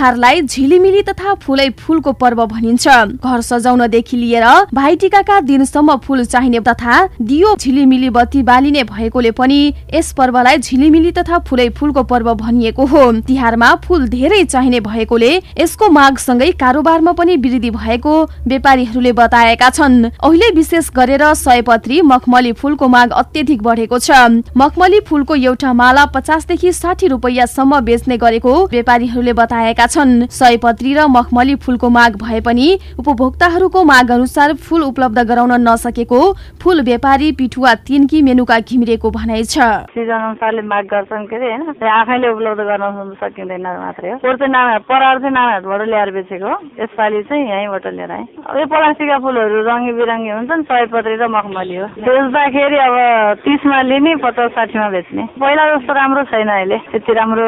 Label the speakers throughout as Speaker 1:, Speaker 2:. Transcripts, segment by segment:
Speaker 1: तिहारलाई झिलिमिली तथा फुलै फुलको पर्व भनिन्छ। घर सजाउनदेखि लिएर भाइटिकाका दिनसम्म फुल चाहिने तथा दियो झिलिमिली बत्ती बालिने भएकोले पनि यस पर्वलाई झिलिमिली तथा फुलै फुलको पर्व भनिएको हो। तिहारमा फुल धेरै चाहिने भएकोले यसको मागसँगै कारोबारमा पनि वृद्धि भएको व्यापारीहरूले बताएका छन्। अहिले विशेष गरेर सयपत्री मखमली फुलको माग अत्यधिक बढेको छ। मखमली फुलको एउटा माला पचासदेखि साठी रुपियाँसम्म बेच्ने गरेको व्यापारीहरूले बताएका छन्। सयपत्री र मखमली फूलको माग भए पनि उपभोक्ताहरूको माग अनुसार फूल उपलब्ध गराउन नसकेको फूल व्यापारी पिठुवा तिनकी मेनुका घिमिरेको भनाइ छ।
Speaker 2: सिजन अनुसारले माग गर्छन् के अरे होइन? आफैले उपलब्ध गर्न सकिँदैन मात्रै हो। चाहिँ परार चाहिँ नामहरूबाट ल्याएर बेचेको यसपालि चाहिँ यहीँबाट लिएर आएँ। यो प्लास्टिकका फुलहरू रङ्गी बिरङ्गी हुन्छन् सयपत्री र मखमली हो। बेच्दाखेरि अब तिसमा लिने पचास साठीमा बेच्ने। पहिला जस्तो राम्रो छैन अहिले। त्यति राम्रो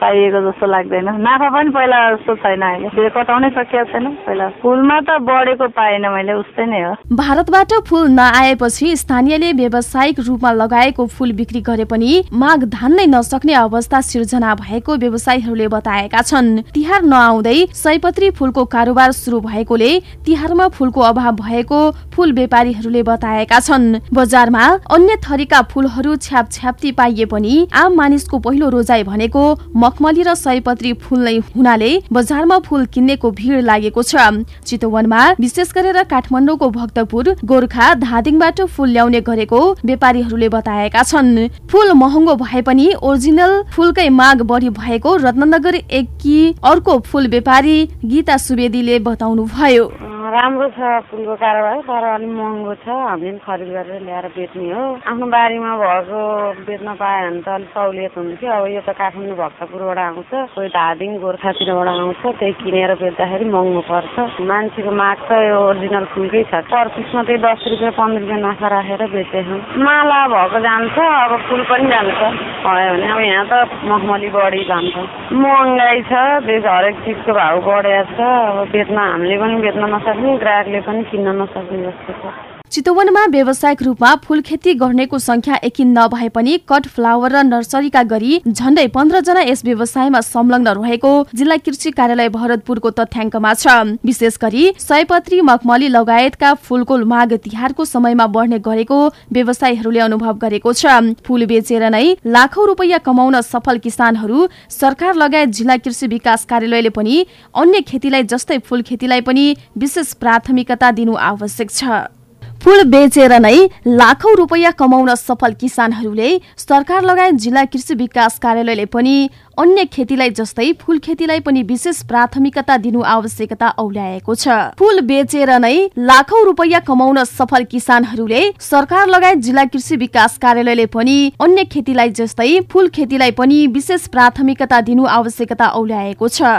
Speaker 2: पाइएको जस्तो लाग्दैन। नाफा पनि पहिला जस्तो छैन अहिले। कटाउनै सकिएको छैन। पहिला फुलमा त बढेको पाएन मैले उस्तै नै हो।
Speaker 1: भारतबाट फुल नआएपछि स्थानीयले व्यावसायिक रूपमा लगाएको फुल बिक्री गरे पनि माग धान्नै नसक्ने अवस्था सिर्जना भएको व्यवसायीहरूले बताएका छन्। तिहार नआउँदै सयपत्री फुलको कारोबार सुरु भएकोले तिहारमा फुलको अभाव भएको फुल व्यापारीहरूले बताएका छन्। बजारमा अन्य थरीका फुलहरू छ्याप छ्याप्ती पाइए पनि आम मानिसको पहिलो रोजाइ भनेको मखमली र सयपत्री फुल नै हुनाले बजारमा फुल किन्नेको भिड लागेको छ। चितवनमा विशेष गरेर काठमाडौँको भक्तपुर गोर्खा धादिङबाट फुल ल्याउने गरेको व्यापारीहरूले बताएका छन्। फुल महँगो भए पनि ओरिजिनल फुलकै माग बढी भएको रत्नगर एक अर्को फुल व्यापारी गीता सुवेदीले बताउनु भयो
Speaker 2: राम्रो छ फुलको कारोबार तर अलिक महँगो छ। हामीले खरिद गरेर ल्याएर बेच्ने हो। आफ्नो बारीमा भएको बेच्न पायो भने त अलिक सहुलियत हुन्थ्यो अब यो त काठमाडौँ भक्तपुरबाट आउँछ कोही धादिङ गोर्खातिरबाट आउँछ त्यही किनेर बेच्दाखेरि महँगो पर्छ। मान्छेको माग त यो ओरिजिनल फुलकै छ। पर पिसमा त्यही दस रुपियाँ पन्ध्र रुपियाँ नाफा राखेर बेचेछौँ माला भएको जान्छ अब फुल पनि जान्छ। भयो भने अब यहाँ त मखमली बढी जान्छ। महँगाइ छ हरेक चिजको भाउ बढेको छ। अब बेच्न हामीले पनि बेच्न नसक्ने ग्राहकले पनि किन्न नसक्ने जस्तो छ
Speaker 1: चितवनमा व्यावसायिक रूपमा फूल खेती गर्नेको संख्या एकिन नभए पनि कट फ्लावर र नर्सरीका गरी झण्डै पन्ध्र जना यस व्यवसायमा संलग्न रहेको जिल्ला कृषि कार्यालय भरतपुरको तथ्याङ्कमा छ। विशेष गरी सयपत्री मखमली लगायतका फूलको माग तिहारको समयमा बढ्ने गरेको व्यवसायीहरूले अनुभव गरेको छ। फूल बेचेर नै लाखौं रुपियाँ कमाउन सफल किसानहरू सरकार लगायत जिल्ला कृषि विकास कार्यालयले पनि अन्य खेतीलाई जस्तै फूल खेतीलाई पनि विशेष प्राथमिकता दिनु आवश्यक छ। फूल बेचेर नै लाखौं रुपियाँ कमाउन सफल किसानहरूले सरकार लगायत जिल्ला कृषि विकास कार्यालयले पनि अन्य खेतीलाई जस्तै फूल खेतीलाई पनि विशेष प्राथमिकता दिनु आवश्यकता औल्याएको छ। फूल बेचेर नै लाखौं रुपियाँ कमाउन सफल किसानहरूले सरकार लगायत जिल्ला कृषि विकास कार्यालयले पनि अन्य खेतीलाई जस्तै फूल खेतीलाई पनि विशेष प्राथमिकता दिनु आवश्यकता औल्याएको छ।